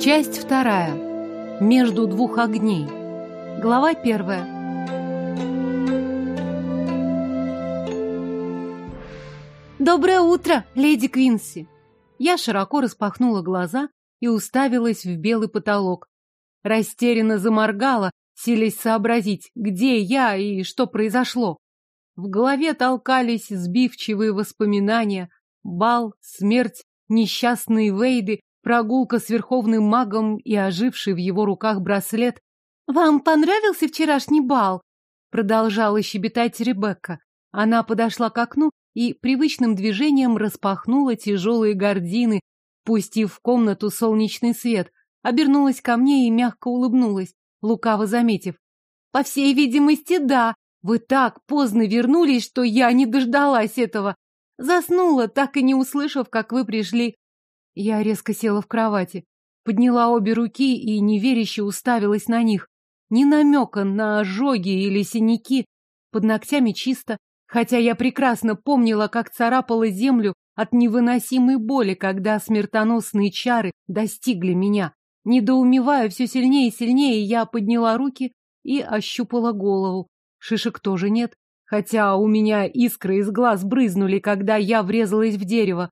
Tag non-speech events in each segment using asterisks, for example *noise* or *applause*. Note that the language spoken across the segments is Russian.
Часть вторая. Между двух огней. Глава первая. «Доброе утро, леди Квинси!» Я широко распахнула глаза и уставилась в белый потолок. Растерянно заморгала, силясь сообразить, где я и что произошло. В голове толкались сбивчивые воспоминания. Бал, смерть, несчастные Вейды, прогулка с верховным магом и оживший в его руках браслет. «Вам понравился вчерашний бал?» Продолжала щебетать Ребекка. Она подошла к окну и привычным движением распахнула тяжелые гардины, пустив в комнату солнечный свет, обернулась ко мне и мягко улыбнулась, лукаво заметив. «По всей видимости, да. Вы так поздно вернулись, что я не дождалась этого. Заснула, так и не услышав, как вы пришли. Я резко села в кровати, подняла обе руки и неверяще уставилась на них. Ни намека на ожоги или синяки. Под ногтями чисто, хотя я прекрасно помнила, как царапала землю от невыносимой боли, когда смертоносные чары достигли меня. Недоумевая все сильнее и сильнее, я подняла руки и ощупала голову. Шишек тоже нет, хотя у меня искры из глаз брызнули, когда я врезалась в дерево.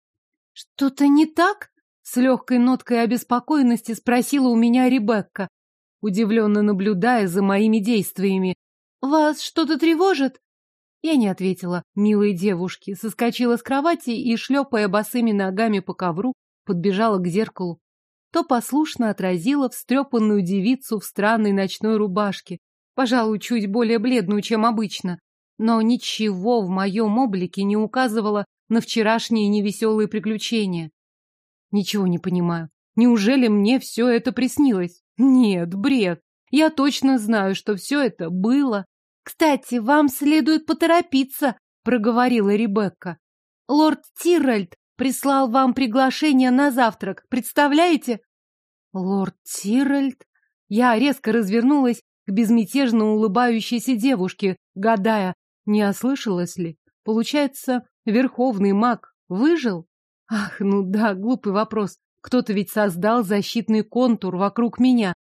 «Что-то не так?» С легкой ноткой обеспокоенности спросила у меня Ребекка, удивленно наблюдая за моими действиями. «Вас что-то тревожит?» Я не ответила милой девушке, соскочила с кровати и, шлепая босыми ногами по ковру, подбежала к зеркалу. То послушно отразила встрепанную девицу в странной ночной рубашке, пожалуй, чуть более бледную, чем обычно, но ничего в моем облике не указывало на вчерашние невеселые приключения. Ничего не понимаю. Неужели мне все это приснилось? Нет, бред. Я точно знаю, что все это было. Кстати, вам следует поторопиться, проговорила Ребекка. Лорд Тиральд прислал вам приглашение на завтрак. Представляете? Лорд Тиральд? Я резко развернулась к безмятежно улыбающейся девушке, гадая, не ослышалась ли. Получается, верховный маг, выжил? Ах, ну да, глупый вопрос. Кто-то ведь создал защитный контур вокруг меня.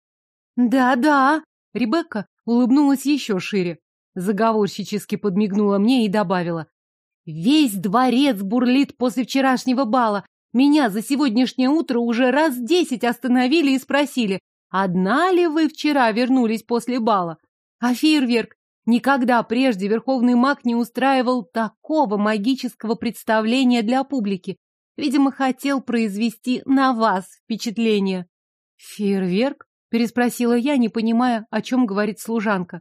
Да-да, Ребекка улыбнулась еще шире, заговорщически подмигнула мне и добавила. Весь дворец бурлит после вчерашнего бала. Меня за сегодняшнее утро уже раз десять остановили и спросили, одна ли вы вчера вернулись после бала? А фейерверк Никогда прежде Верховный маг не устраивал такого магического представления для публики. Видимо, хотел произвести на вас впечатление. «Фейерверк?» — переспросила я, не понимая, о чем говорит служанка.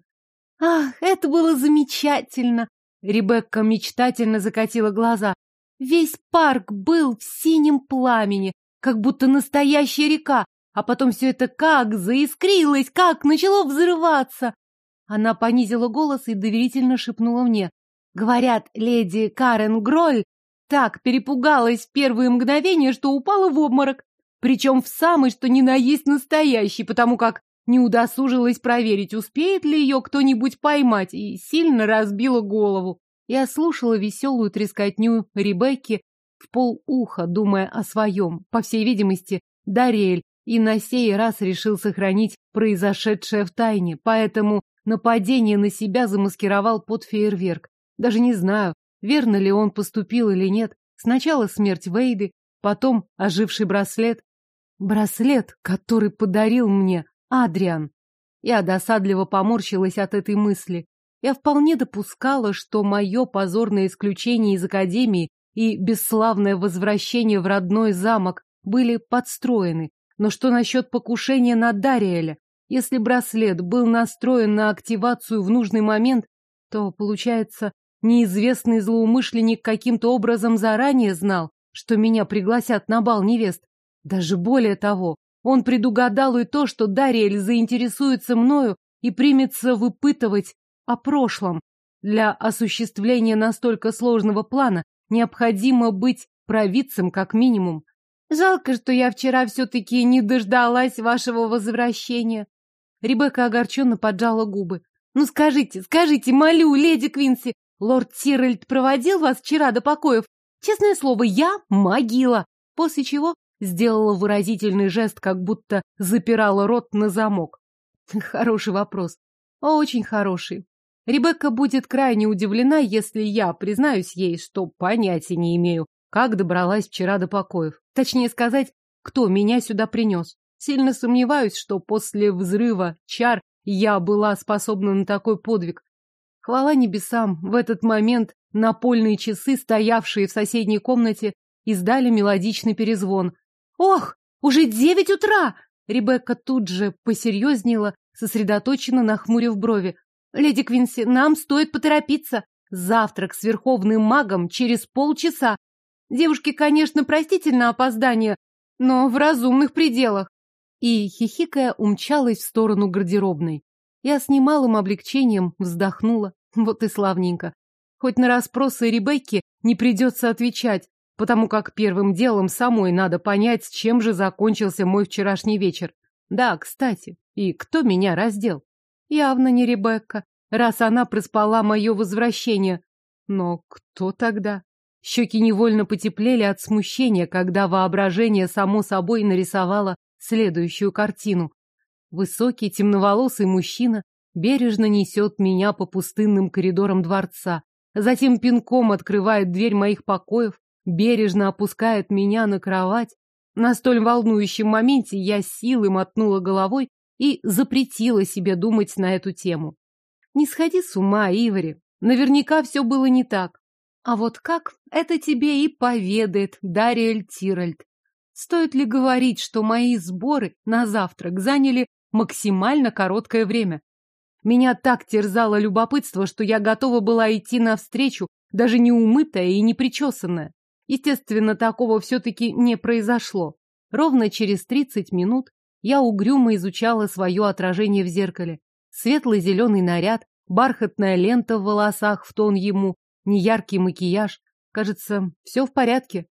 «Ах, это было замечательно!» Ребекка мечтательно закатила глаза. «Весь парк был в синем пламени, как будто настоящая река, а потом все это как заискрилось, как начало взрываться!» Она понизила голос и доверительно шепнула мне. Говорят, леди Карен Грой так перепугалась в первые мгновения, что упала в обморок. Причем в самый, что ни на есть настоящий, потому как не удосужилась проверить, успеет ли ее кто-нибудь поймать, и сильно разбила голову. Я слушала веселую трескотню Ребекки в полуха, думая о своем, по всей видимости, Дарель, и на сей раз решил сохранить произошедшее в тайне, поэтому Нападение на себя замаскировал под фейерверк. Даже не знаю, верно ли он поступил или нет. Сначала смерть Вейды, потом оживший браслет. Браслет, который подарил мне Адриан. Я досадливо поморщилась от этой мысли. Я вполне допускала, что мое позорное исключение из Академии и бесславное возвращение в родной замок были подстроены. Но что насчет покушения на Дариэля? Если браслет был настроен на активацию в нужный момент, то, получается, неизвестный злоумышленник каким-то образом заранее знал, что меня пригласят на бал невест. Даже более того, он предугадал и то, что Дариэль заинтересуется мною и примется выпытывать о прошлом. Для осуществления настолько сложного плана необходимо быть провидцем как минимум. Жалко, что я вчера все-таки не дождалась вашего возвращения. Ребекка огорченно поджала губы. Ну скажите, скажите, молю, леди Квинси, лорд Тиральд проводил вас вчера до покоев? Честное слово, я могила. После чего сделала выразительный жест, как будто запирала рот на замок. Хороший вопрос. Очень хороший. Ребекка будет крайне удивлена, если я признаюсь ей, что понятия не имею, как добралась вчера до покоев. Точнее сказать, кто меня сюда принес. Сильно сомневаюсь, что после взрыва чар я была способна на такой подвиг. Хвала небесам, в этот момент напольные часы, стоявшие в соседней комнате, издали мелодичный перезвон. «Ох, уже девять утра!» Ребекка тут же посерьезнела, сосредоточенно нахмурив брови. «Леди Квинси, нам стоит поторопиться. Завтрак с верховным магом через полчаса. Девушке, конечно, простительно опоздание, но в разумных пределах и, хихикая, умчалась в сторону гардеробной. Я с немалым облегчением вздохнула. Вот и славненько. Хоть на расспросы Ребекки не придется отвечать, потому как первым делом самой надо понять, чем же закончился мой вчерашний вечер. Да, кстати, и кто меня раздел? Явно не Ребекка, раз она проспала мое возвращение. Но кто тогда? Щеки невольно потеплели от смущения, когда воображение само собой нарисовало следующую картину. Высокий, темноволосый мужчина бережно несет меня по пустынным коридорам дворца, затем пинком открывает дверь моих покоев, бережно опускает меня на кровать. На столь волнующем моменте я силы мотнула головой и запретила себе думать на эту тему. Не сходи с ума, Ивари, наверняка все было не так. А вот как, это тебе и поведает Дарья Тиральд. Стоит ли говорить, что мои сборы на завтрак заняли максимально короткое время? Меня так терзало любопытство, что я готова была идти навстречу, даже не умытая и не причесанная. Естественно, такого все-таки не произошло. Ровно через 30 минут я угрюмо изучала свое отражение в зеркале. Светло-зеленый наряд, бархатная лента в волосах в тон ему, неяркий макияж. Кажется, все в порядке.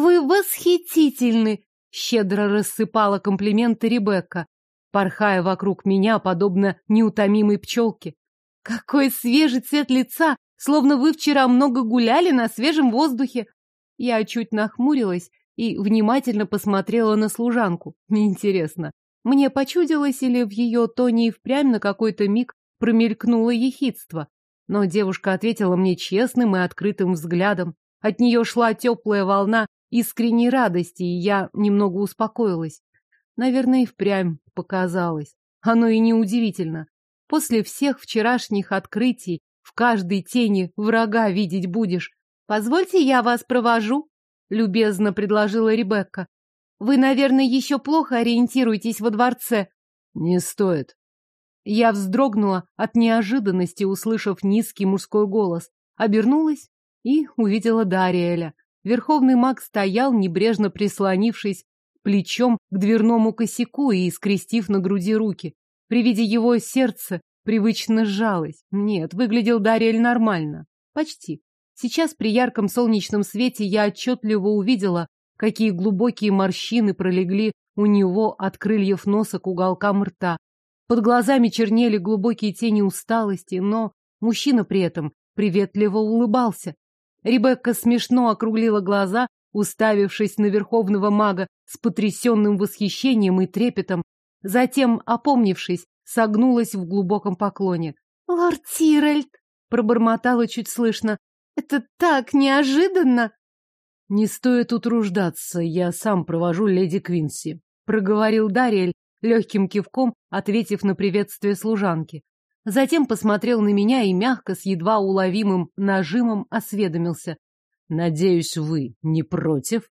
«Вы восхитительны! щедро рассыпала комплименты Ребекка, порхая вокруг меня, подобно неутомимой пчелке. «Какой свежий цвет лица! Словно вы вчера много гуляли на свежем воздухе!» Я чуть нахмурилась и внимательно посмотрела на служанку. Интересно, мне почудилось или в ее тоне и впрямь на какой-то миг промелькнуло ехидство? Но девушка ответила мне честным и открытым взглядом. От нее шла теплая волна искренней радости, и я немного успокоилась. Наверное, и впрямь показалось. Оно и неудивительно. После всех вчерашних открытий в каждой тени врага видеть будешь. «Позвольте, я вас провожу», — любезно предложила Ребекка. «Вы, наверное, еще плохо ориентируетесь во дворце». «Не стоит». Я вздрогнула от неожиданности, услышав низкий мужской голос, обернулась и увидела Дариэля. Верховный маг стоял, небрежно прислонившись плечом к дверному косяку и скрестив на груди руки. При виде его сердце привычно сжалось. Нет, выглядел Дариэль нормально. Почти. Сейчас при ярком солнечном свете я отчетливо увидела, какие глубокие морщины пролегли у него от крыльев носа к уголкам рта. Под глазами чернели глубокие тени усталости, но мужчина при этом приветливо улыбался. Ребекка смешно округлила глаза, уставившись на верховного мага с потрясенным восхищением и трепетом. Затем, опомнившись, согнулась в глубоком поклоне. «Лорд Тиральд!» — пробормотала чуть слышно. «Это так неожиданно!» «Не стоит утруждаться, я сам провожу леди Квинси», — проговорил Дарриэль, легким кивком ответив на приветствие служанки. Затем посмотрел на меня и мягко, с едва уловимым нажимом осведомился. «Надеюсь, вы не против?»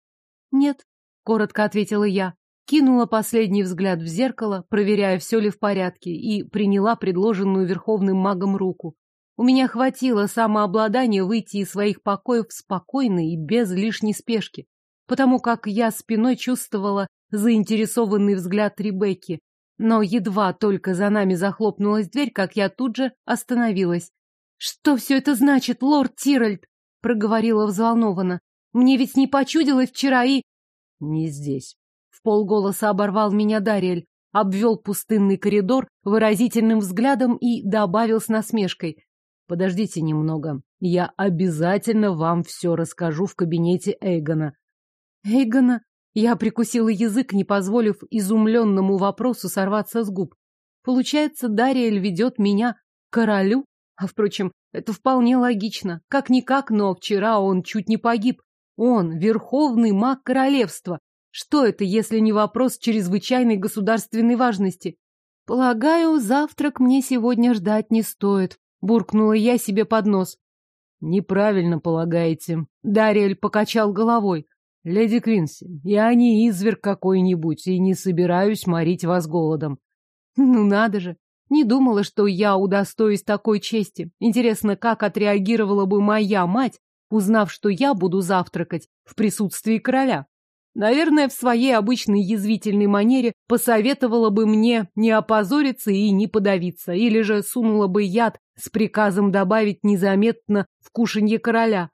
«Нет», — коротко ответила я. Кинула последний взгляд в зеркало, проверяя, все ли в порядке, и приняла предложенную верховным магом руку. У меня хватило самообладания выйти из своих покоев спокойно и без лишней спешки, потому как я спиной чувствовала заинтересованный взгляд Ребекки, но едва только за нами захлопнулась дверь, как я тут же остановилась. «Что все это значит, лорд Тиральд?» — проговорила взволнованно. «Мне ведь не почудилось вчера и...» «Не здесь». В полголоса оборвал меня Дариэль, обвел пустынный коридор выразительным взглядом и добавил с насмешкой. «Подождите немного. Я обязательно вам все расскажу в кабинете Эйгона». «Эйгона?» Я прикусила язык, не позволив изумленному вопросу сорваться с губ. Получается, Дариэль ведет меня к королю? А, впрочем, это вполне логично. Как-никак, но вчера он чуть не погиб. Он — верховный маг королевства. Что это, если не вопрос чрезвычайной государственной важности? Полагаю, завтрак мне сегодня ждать не стоит, — буркнула я себе под нос. Неправильно полагаете. Дариэль покачал головой. Леди Квинси, я не изверг какой-нибудь и не собираюсь морить вас голодом. Ну надо же. Не думала, что я удостоюсь такой чести. Интересно, как отреагировала бы моя мать, узнав, что я буду завтракать в присутствии короля. Наверное, в своей обычной язвительной манере посоветовала бы мне не опозориться и не подавиться, или же сунула бы яд с приказом добавить незаметно в кушанье короля.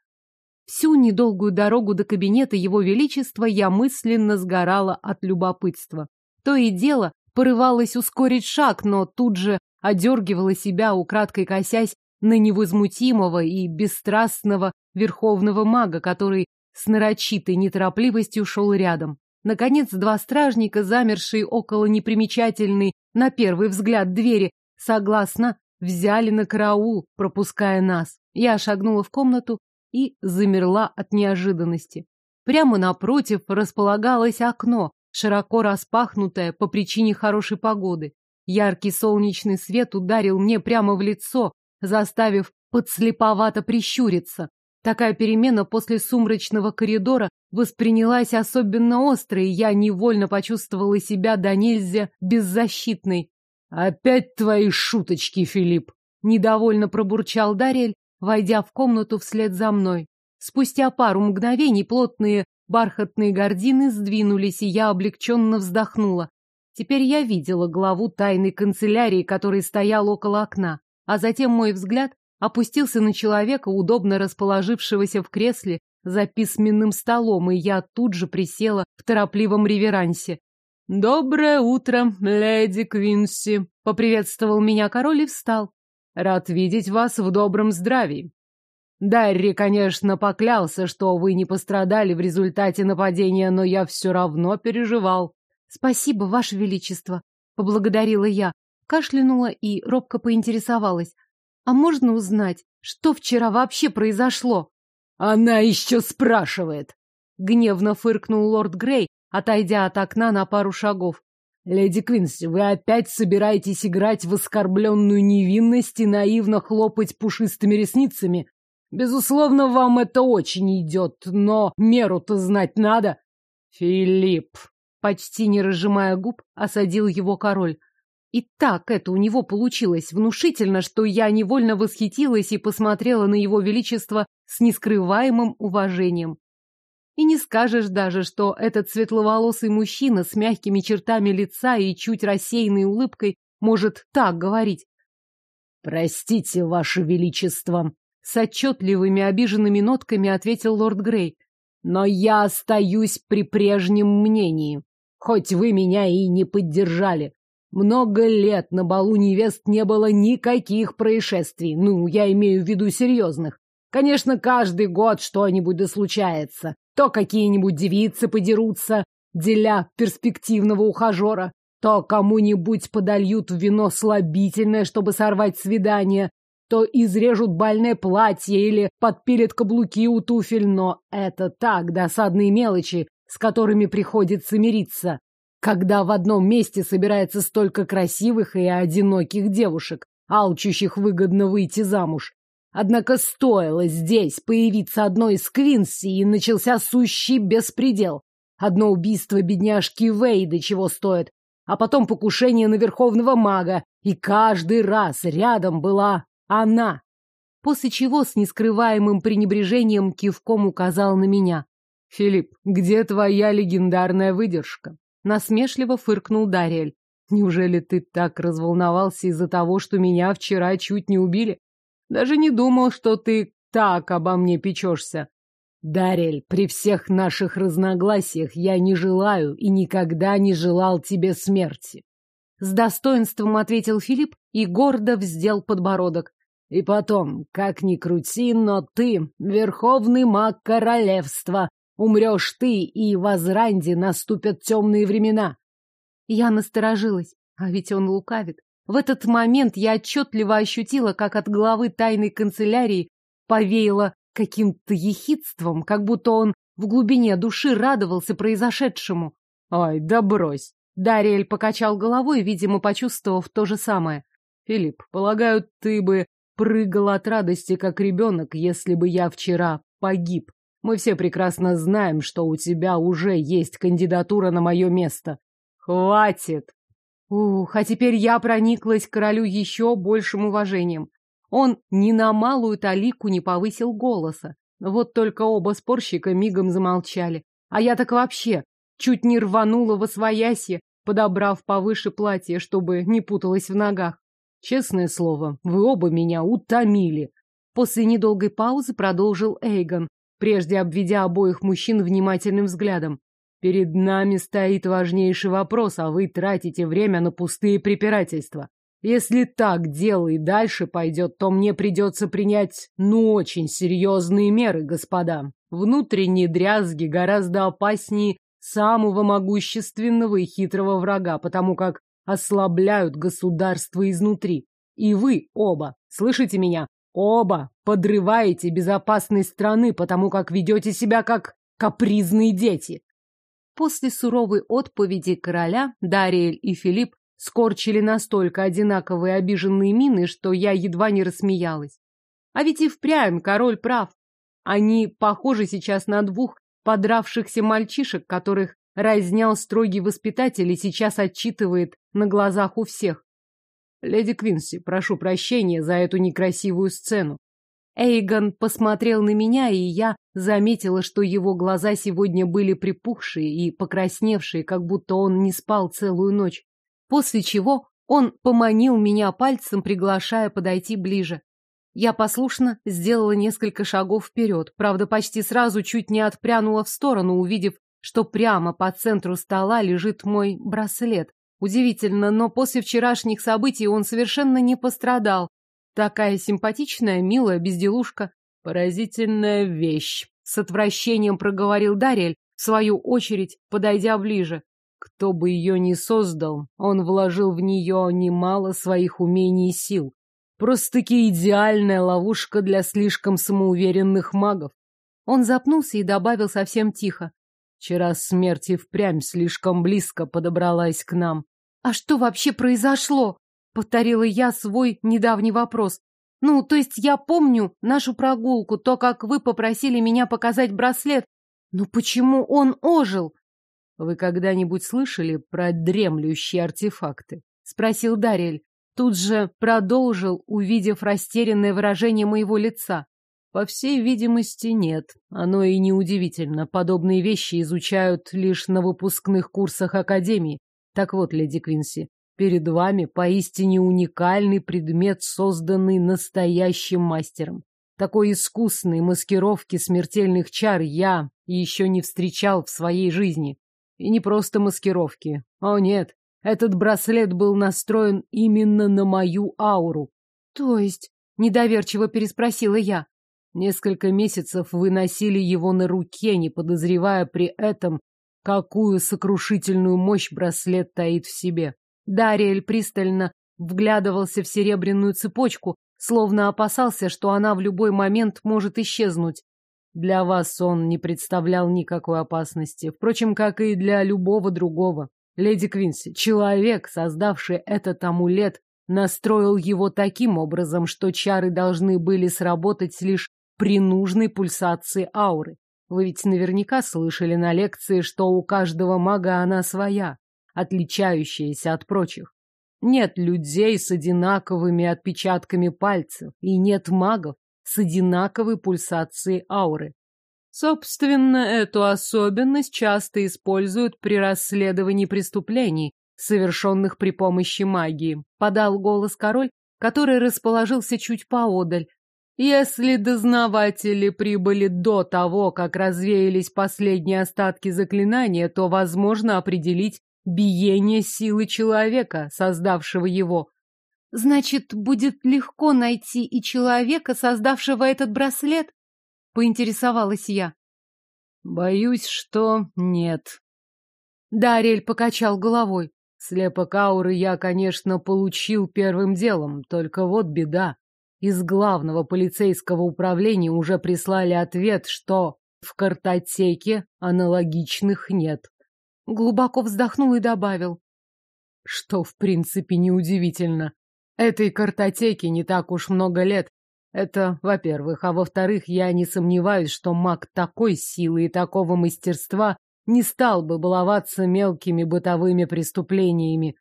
Всю недолгую дорогу до кабинета Его Величества я мысленно сгорала от любопытства. То и дело порывалась ускорить шаг, но тут же одергивала себя, украдкой косясь на невозмутимого и бесстрастного верховного мага, который с нарочитой неторопливостью шел рядом. Наконец, два стражника, замершие около непримечательной, на первый взгляд, двери, согласно, взяли на караул, пропуская нас. Я шагнула в комнату, и замерла от неожиданности. Прямо напротив располагалось окно, широко распахнутое по причине хорошей погоды. Яркий солнечный свет ударил мне прямо в лицо, заставив подслеповато прищуриться. Такая перемена после сумрачного коридора воспринялась особенно остро, и я невольно почувствовала себя до нельзя беззащитной. «Опять твои шуточки, Филипп!» — недовольно пробурчал Дарель, войдя в комнату вслед за мной. Спустя пару мгновений плотные бархатные гардины сдвинулись, и я облегченно вздохнула. Теперь я видела главу тайной канцелярии, который стоял около окна, а затем мой взгляд опустился на человека, удобно расположившегося в кресле за письменным столом, и я тут же присела в торопливом реверансе. «Доброе утро, леди Квинси!» — поприветствовал меня король и встал. Рад видеть вас в добром здравии. Дарри, конечно, поклялся, что вы не пострадали в результате нападения, но я все равно переживал. Спасибо, Ваше Величество, поблагодарила я, кашлянула и робко поинтересовалась. А можно узнать, что вчера вообще произошло? Она еще спрашивает. Гневно фыркнул лорд Грей, отойдя от окна на пару шагов. Леди Квинси, вы опять собираетесь играть в оскорбленную невинность и наивно хлопать пушистыми ресницами? Безусловно, вам это очень идет, но меру-то знать надо. Филипп, почти не разжимая губ, осадил его король. И так это у него получилось внушительно, что я невольно восхитилась и посмотрела на его величество с нескрываемым уважением. И не скажешь даже, что этот светловолосый мужчина с мягкими чертами лица и чуть рассеянной улыбкой может так говорить. «Простите, Ваше Величество!» С отчетливыми обиженными нотками ответил лорд Грей. «Но я остаюсь при прежнем мнении, хоть вы меня и не поддержали. Много лет на балу невест не было никаких происшествий, ну, я имею в виду серьезных. Конечно, каждый год что-нибудь да случается, то какие-нибудь девицы подерутся, деля перспективного ухажера, то кому-нибудь подольют вино слабительное, чтобы сорвать свидание, то изрежут больное платье или подпилят каблуки у туфель, но это так, досадные мелочи, с которыми приходится мириться, когда в одном месте собирается столько красивых и одиноких девушек, алчущих выгодно выйти замуж. Однако стоило здесь появиться одной из Квинси, и начался сущий беспредел. Одно убийство бедняжки Вейда чего стоит, а потом покушение на верховного мага, и каждый раз рядом была она. После чего с нескрываемым пренебрежением кивком указал на меня. «Филипп, где твоя легендарная выдержка?» Насмешливо фыркнул Дариэль. «Неужели ты так разволновался из-за того, что меня вчера чуть не убили?» Даже не думал, что ты так обо мне печешься. Дарель, при всех наших разногласиях я не желаю и никогда не желал тебе смерти. С достоинством ответил Филипп и гордо вздел подбородок. И потом, как ни крути, но ты, верховный маг королевства, умрешь ты, и в Азранде наступят темные времена. Я насторожилась, а ведь он лукавит. В этот момент я отчетливо ощутила, как от главы тайной канцелярии повеяло каким-то ехидством, как будто он в глубине души радовался произошедшему. «Ай, да брось!» Дариэль покачал головой, видимо, почувствовав то же самое. «Филипп, полагаю, ты бы прыгал от радости, как ребенок, если бы я вчера погиб. Мы все прекрасно знаем, что у тебя уже есть кандидатура на мое место. Хватит!» Ух, а теперь я прониклась к королю еще большим уважением. Он ни на малую талику не повысил голоса. Вот только оба спорщика мигом замолчали. А я так вообще чуть не рванула во своясье, подобрав повыше платье, чтобы не путалось в ногах. Честное слово, вы оба меня утомили. После недолгой паузы продолжил Эйгон, прежде обведя обоих мужчин внимательным взглядом. Перед нами стоит важнейший вопрос, а вы тратите время на пустые препирательства. Если так дело и дальше пойдет, то мне придется принять, ну, очень серьезные меры, господа. Внутренние дрязги гораздо опаснее самого могущественного и хитрого врага, потому как ослабляют государство изнутри. И вы оба, слышите меня, оба подрываете безопасность страны, потому как ведете себя как капризные дети. После суровой отповеди короля Дариэль и Филипп скорчили настолько одинаковые обиженные мины, что я едва не рассмеялась. А ведь и впрямь король прав. Они похожи сейчас на двух подравшихся мальчишек, которых разнял строгий воспитатель и сейчас отчитывает на глазах у всех. Леди Квинси, прошу прощения за эту некрасивую сцену. Эйгон посмотрел на меня, и я заметила, что его глаза сегодня были припухшие и покрасневшие, как будто он не спал целую ночь. После чего он поманил меня пальцем, приглашая подойти ближе. Я послушно сделала несколько шагов вперед, правда, почти сразу чуть не отпрянула в сторону, увидев, что прямо по центру стола лежит мой браслет. Удивительно, но после вчерашних событий он совершенно не пострадал, Такая симпатичная, милая безделушка. Поразительная вещь. С отвращением проговорил Дарель, в свою очередь, подойдя ближе. Кто бы ее ни создал, он вложил в нее немало своих умений и сил. Просто-таки идеальная ловушка для слишком самоуверенных магов. Он запнулся и добавил совсем тихо. Вчера смерть и впрямь слишком близко подобралась к нам. — А что вообще произошло? Повторила я свой недавний вопрос. Ну, то есть я помню нашу прогулку, то, как вы попросили меня показать браслет. Но почему он ожил? Вы когда-нибудь слышали про дремлющие артефакты? Спросил Дарель. Тут же продолжил, увидев растерянное выражение моего лица. По всей видимости, нет. Оно и неудивительно. Подобные вещи изучают лишь на выпускных курсах Академии. Так вот, леди Квинси, перед вами поистине уникальный предмет, созданный настоящим мастером. Такой искусной маскировки смертельных чар я еще не встречал в своей жизни. И не просто маскировки. О нет, этот браслет был настроен именно на мою ауру. То есть, недоверчиво переспросила я. Несколько месяцев вы носили его на руке, не подозревая при этом, какую сокрушительную мощь браслет таит в себе. Дариэль пристально вглядывался в серебряную цепочку, словно опасался, что она в любой момент может исчезнуть. Для вас он не представлял никакой опасности, впрочем, как и для любого другого. Леди Квинси, человек, создавший этот амулет, настроил его таким образом, что чары должны были сработать лишь при нужной пульсации ауры. Вы ведь наверняка слышали на лекции, что у каждого мага она своя отличающаяся от прочих. Нет людей с одинаковыми отпечатками пальцев, и нет магов с одинаковой пульсацией ауры. Собственно, эту особенность часто используют при расследовании преступлений, совершенных при помощи магии, подал голос король, который расположился чуть поодаль. Если дознаватели прибыли до того, как развеялись последние остатки заклинания, то возможно определить биение силы человека, создавшего его. Значит, будет легко найти и человека, создавшего этот браслет? Поинтересовалась я. Боюсь, что нет. Дарель покачал головой. Слепок ауры я, конечно, получил первым делом, только вот беда. Из главного полицейского управления уже прислали ответ, что в картотеке аналогичных нет. Глубоко вздохнул и добавил. Что, в принципе, неудивительно. Этой картотеке не так уж много лет. Это, во-первых. А во-вторых, я не сомневаюсь, что маг такой силы и такого мастерства не стал бы баловаться мелкими бытовыми преступлениями.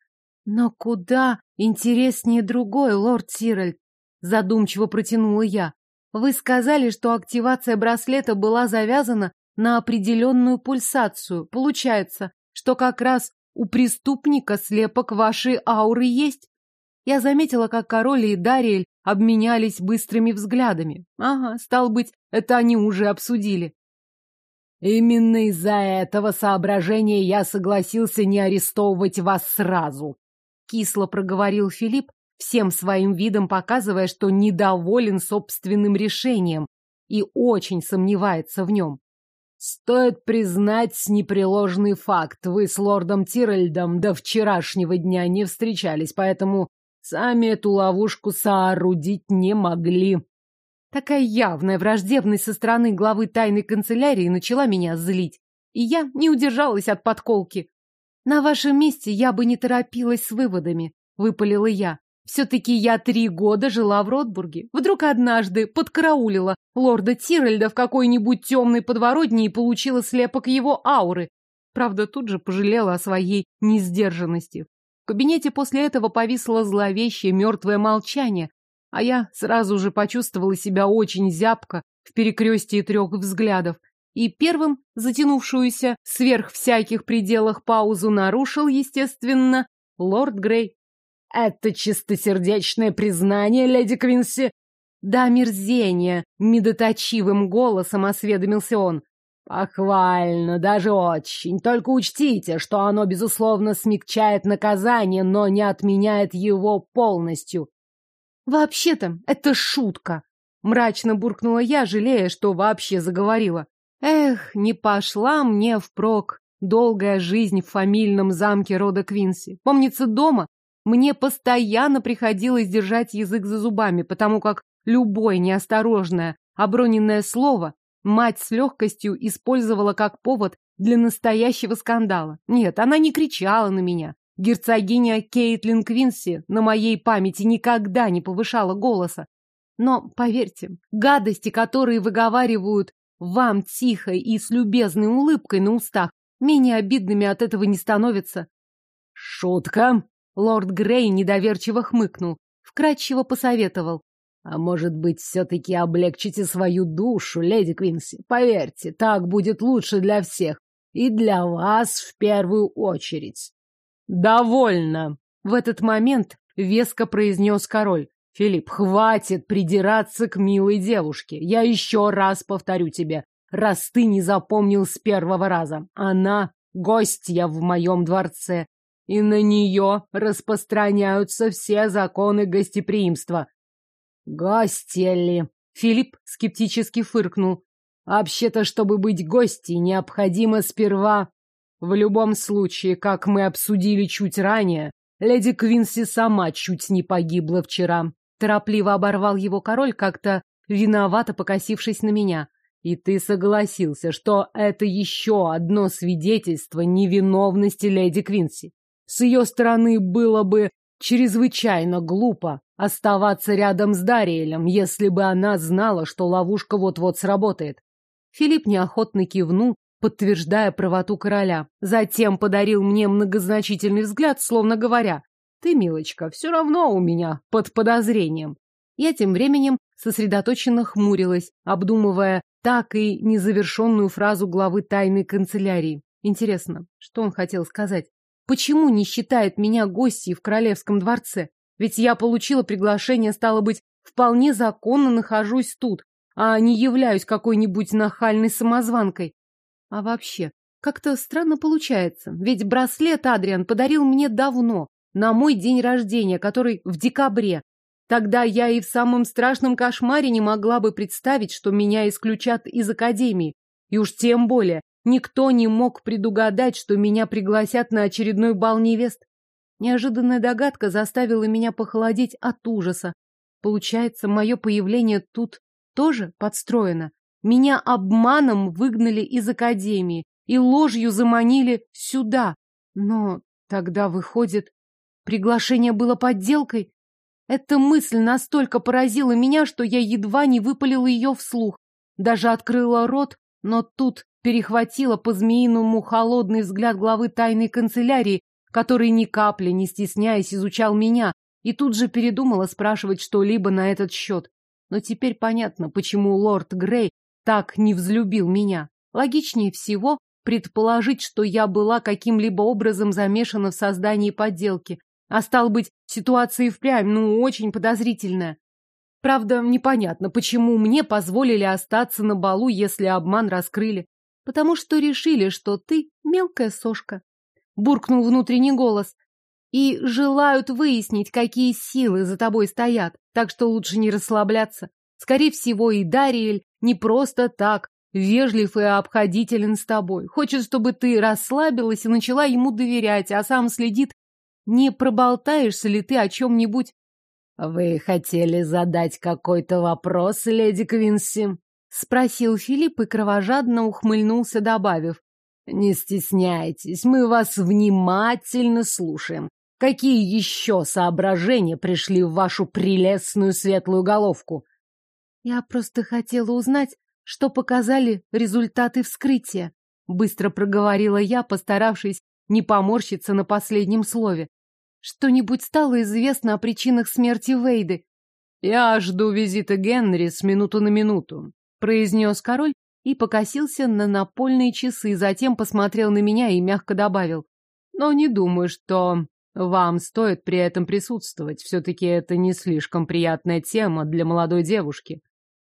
Но куда интереснее другой, лорд Тиральд, задумчиво протянула я. Вы сказали, что активация браслета была завязана на определенную пульсацию. Получается, что как раз у преступника слепок вашей ауры есть. Я заметила, как король и Дариэль обменялись быстрыми взглядами. Ага, стал быть, это они уже обсудили. Именно из-за этого соображения я согласился не арестовывать вас сразу, кисло проговорил Филипп, всем своим видом показывая, что недоволен собственным решением и очень сомневается в нем. Стоит признать непреложный факт. Вы с лордом Тирельдом до вчерашнего дня не встречались, поэтому сами эту ловушку соорудить не могли. Такая явная враждебность со стороны главы тайной канцелярии начала меня злить, и я не удержалась от подколки. На вашем месте я бы не торопилась с выводами, выпалила я. Все-таки я три года жила в Ротбурге. Вдруг однажды подкараулила лорда Тиральда в какой-нибудь темной подворотне и получила слепок его ауры. Правда, тут же пожалела о своей несдержанности. В кабинете после этого повисло зловещее мертвое молчание, а я сразу же почувствовала себя очень зябко в перекрестии трех взглядов. И первым затянувшуюся сверх всяких пределах паузу нарушил, естественно, лорд Грей. Это чистосердечное признание, леди Квинси? Да, мерзение, медоточивым голосом осведомился он. Похвально, даже очень. Только учтите, что оно, безусловно, смягчает наказание, но не отменяет его полностью. Вообще-то, это шутка. Мрачно буркнула я, жалея, что вообще заговорила. Эх, не пошла мне впрок долгая жизнь в фамильном замке рода Квинси. Помнится, дома мне постоянно приходилось держать язык за зубами, потому как любое неосторожное, оброненное слово мать с легкостью использовала как повод для настоящего скандала. Нет, она не кричала на меня. Герцогиня Кейтлин Квинси на моей памяти никогда не повышала голоса. Но, поверьте, гадости, которые выговаривают вам тихо и с любезной улыбкой на устах, менее обидными от этого не становятся. «Шутка!» Лорд Грей недоверчиво хмыкнул, вкрадчиво посоветовал. «А может быть, все-таки облегчите свою душу, леди Квинси? Поверьте, так будет лучше для всех. И для вас в первую очередь». «Довольно!» — в этот момент веско произнес король. «Филипп, хватит придираться к милой девушке. Я еще раз повторю тебе, раз ты не запомнил с первого раза. Она гостья в моем дворце, и на нее распространяются все законы гостеприимства. Гостели. Филипп скептически фыркнул. Вообще-то, чтобы быть гостей, необходимо сперва... В любом случае, как мы обсудили чуть ранее, леди Квинси сама чуть не погибла вчера. Торопливо оборвал его король, как-то виновато покосившись на меня. И ты согласился, что это еще одно свидетельство невиновности леди Квинси. С ее стороны было бы чрезвычайно глупо оставаться рядом с Дариэлем, если бы она знала, что ловушка вот-вот сработает. Филипп неохотно кивнул, подтверждая правоту короля. Затем подарил мне многозначительный взгляд, словно говоря, «Ты, милочка, все равно у меня под подозрением». Я тем временем сосредоточенно хмурилась, обдумывая так и незавершенную фразу главы тайной канцелярии. Интересно, что он хотел сказать? Почему не считает меня гостьей в королевском дворце? Ведь я получила приглашение, стало быть, вполне законно нахожусь тут, а не являюсь какой-нибудь нахальной самозванкой. А вообще, как-то странно получается, ведь браслет Адриан подарил мне давно, на мой день рождения, который в декабре. Тогда я и в самом страшном кошмаре не могла бы представить, что меня исключат из академии. И уж тем более, Никто не мог предугадать, что меня пригласят на очередной бал невест. Неожиданная догадка заставила меня похолодеть от ужаса. Получается, мое появление тут тоже подстроено. Меня обманом выгнали из академии и ложью заманили сюда. Но тогда, выходит, приглашение было подделкой? Эта мысль настолько поразила меня, что я едва не выпалила ее вслух. Даже открыла рот, но тут перехватила по змеиному холодный взгляд главы тайной канцелярии, который ни капли, не стесняясь, изучал меня, и тут же передумала спрашивать что-либо на этот счет. Но теперь понятно, почему лорд Грей так не взлюбил меня. Логичнее всего предположить, что я была каким-либо образом замешана в создании подделки, а стал быть, ситуация и впрямь, ну, очень подозрительная. Правда, непонятно, почему мне позволили остаться на балу, если обман раскрыли потому что решили, что ты мелкая сошка. Буркнул внутренний голос. И желают выяснить, какие силы за тобой стоят, так что лучше не расслабляться. Скорее всего, и Дариэль не просто так вежлив и обходителен с тобой. Хочет, чтобы ты расслабилась и начала ему доверять, а сам следит, не проболтаешься ли ты о чем-нибудь. Вы хотели задать какой-то вопрос, леди Квинси? Спросил Филипп и кровожадно ухмыльнулся, добавив. «Не стесняйтесь, мы вас внимательно слушаем. Какие еще соображения пришли в вашу прелестную светлую головку?» «Я просто хотела узнать, что показали результаты вскрытия», — быстро проговорила я, постаравшись не поморщиться на последнем слове. «Что-нибудь стало известно о причинах смерти Вейды?» «Я жду визита Генри с минуту на минуту произнес король и покосился на напольные часы, затем посмотрел на меня и мягко добавил. Но не думаю, что вам стоит при этом присутствовать. Все-таки это не слишком приятная тема для молодой девушки.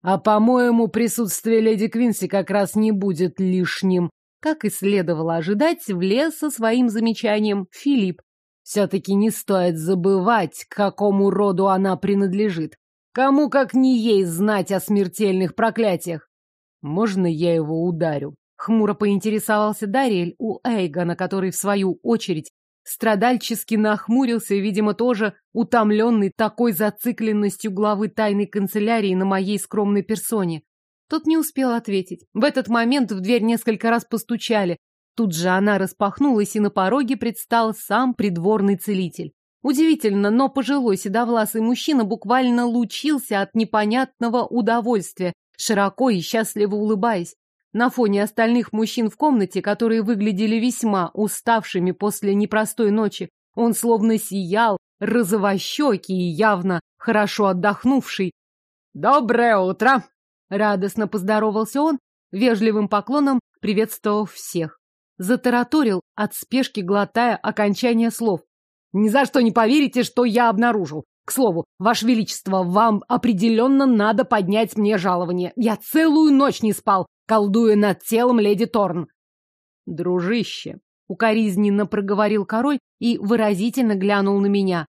А, по-моему, присутствие леди Квинси как раз не будет лишним. Как и следовало ожидать, влез со своим замечанием Филипп. Все-таки не стоит забывать, к какому роду она принадлежит. Кому как не ей знать о смертельных проклятиях? Можно я его ударю? Хмуро поинтересовался Дариэль у Эйгона, который, в свою очередь, страдальчески нахмурился, видимо, тоже утомленный такой зацикленностью главы тайной канцелярии на моей скромной персоне. Тот не успел ответить. В этот момент в дверь несколько раз постучали. Тут же она распахнулась, и на пороге предстал сам придворный целитель. Удивительно, но пожилой седовласый мужчина буквально лучился от непонятного удовольствия, широко и счастливо улыбаясь. На фоне остальных мужчин в комнате, которые выглядели весьма уставшими после непростой ночи, он словно сиял, розовощекий и явно хорошо отдохнувший. «Доброе утро!» — радостно поздоровался он, вежливым поклоном приветствовав всех. Затараторил от спешки, глотая окончание слов. Ни за что не поверите, что я обнаружил. К слову, Ваше Величество, вам определенно надо поднять мне жалование. Я целую ночь не спал, колдуя над телом леди Торн. Дружище, укоризненно проговорил король и выразительно глянул на меня.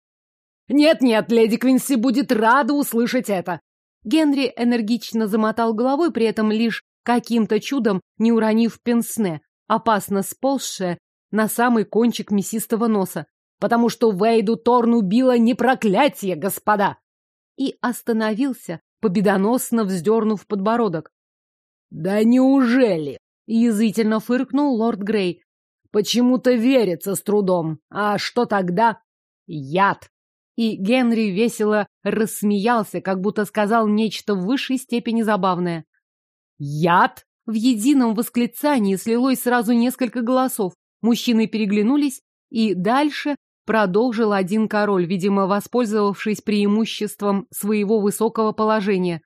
Нет-нет, леди Квинси будет рада услышать это. Генри энергично замотал головой, при этом лишь каким-то чудом не уронив пенсне, опасно сползшее на самый кончик мясистого носа потому что Вейду Торну било не проклятие, господа!» И остановился, победоносно вздернув подбородок. «Да неужели?» — язвительно фыркнул лорд Грей. «Почему-то верится с трудом. А что тогда?» «Яд!» И Генри весело рассмеялся, как будто сказал нечто в высшей степени забавное. «Яд?» В едином восклицании слилось сразу несколько голосов. Мужчины переглянулись, и дальше продолжил один король, видимо, воспользовавшись преимуществом своего высокого положения.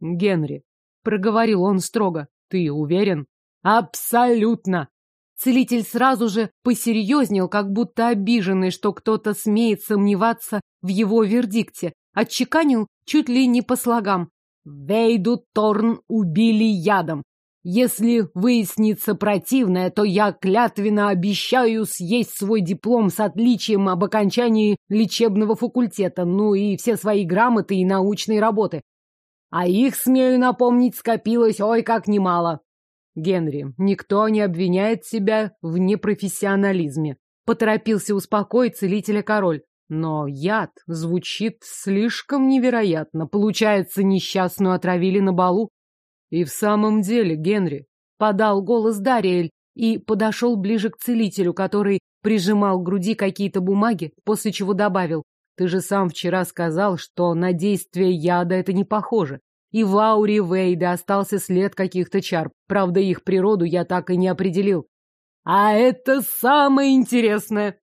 «Генри», — проговорил он строго, — «ты уверен?» «Абсолютно!» Целитель сразу же посерьезнел, как будто обиженный, что кто-то смеет сомневаться в его вердикте. Отчеканил чуть ли не по слогам. «Вейду Торн убили ядом. Если выяснится противное, то я клятвенно обещаю съесть свой диплом с отличием об окончании лечебного факультета, ну и все свои грамоты и научные работы. А их, смею напомнить, скопилось ой как немало. Генри, никто не обвиняет себя в непрофессионализме. Поторопился успокоить целителя король. Но яд звучит слишком невероятно. Получается, несчастную отравили на балу. И в самом деле, Генри, подал голос Дариэль и подошел ближе к целителю, который прижимал к груди какие-то бумаги, после чего добавил, ты же сам вчера сказал, что на действие яда это не похоже. И в ауре Вейда остался след каких-то чар. Правда, их природу я так и не определил. А это самое интересное.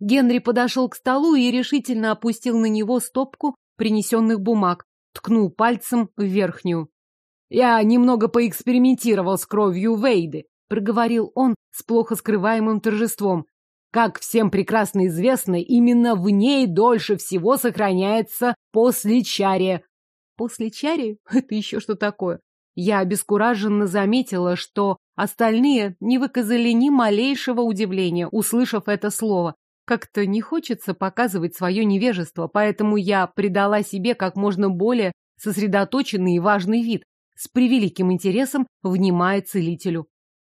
Генри подошел к столу и решительно опустил на него стопку принесенных бумаг, ткнул пальцем в верхнюю. Я немного поэкспериментировал с кровью Вейды, проговорил он с плохо скрываемым торжеством. Как всем прекрасно известно, именно в ней дольше всего сохраняется после чария. После чария? *laughs* Это еще что такое? Я обескураженно заметила, что остальные не выказали ни малейшего удивления, услышав это слово. Как-то не хочется показывать свое невежество, поэтому я придала себе как можно более сосредоточенный и важный вид, с превеликим интересом, внимая целителю.